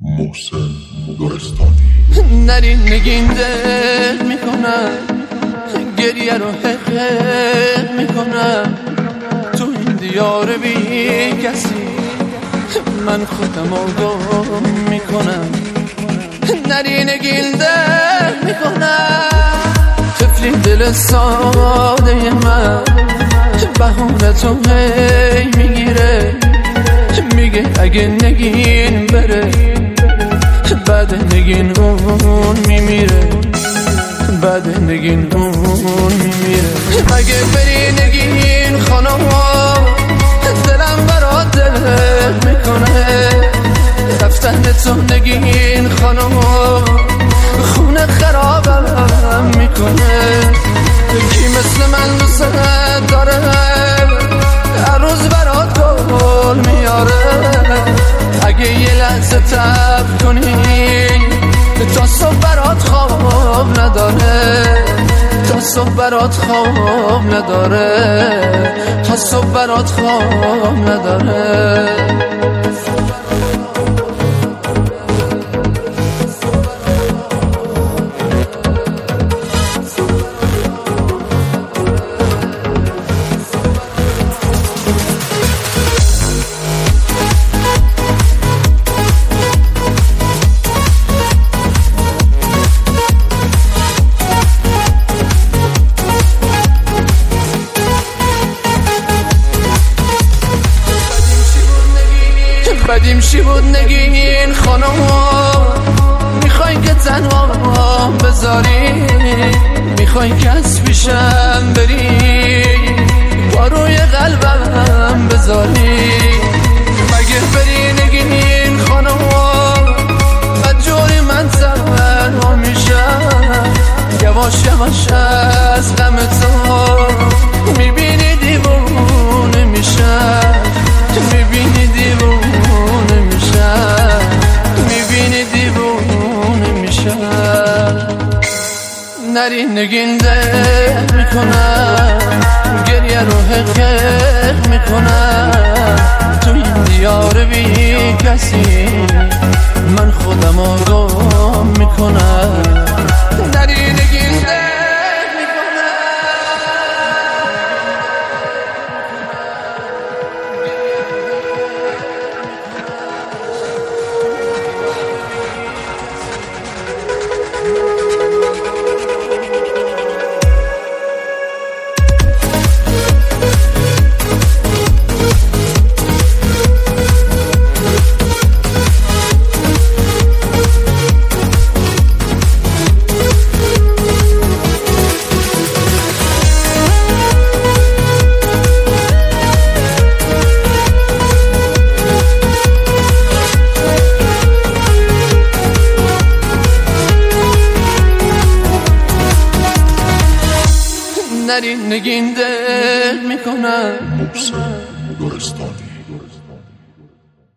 محسن گلستانی نرین نگین دل می‌کنم گریه رو حقیق می‌کنم. تو این دیار بی کسی من خودم گم می‌کنم. نری نگین دل می‌کنم تفلی دل ساده من بهونه تو هی می‌گیره میمیره. بعد نگین اون میمیره. اگه بری نگین خانم دلم برات دل می‌کنه. رفتن تو نگین خانم خونه خرابم می‌کنه. کی مثل من دوست داره؟ نداره تا صبح برات خواب نداره تا صبح برات خواب نداره. بود نگین خانم می‌خوای که تنها بذاری؟ می‌خوای که از پیشم بری؟ با روی قلبم بذاری؟ مگه بری نگین خانم جوری من تنها میشم. یواش یواش نری نگین دل می‌کنم. گریه رو حقیق می‌کنم. تو این دیار بی کسی. نری نگین دل می‌کنم. محسن گلستانی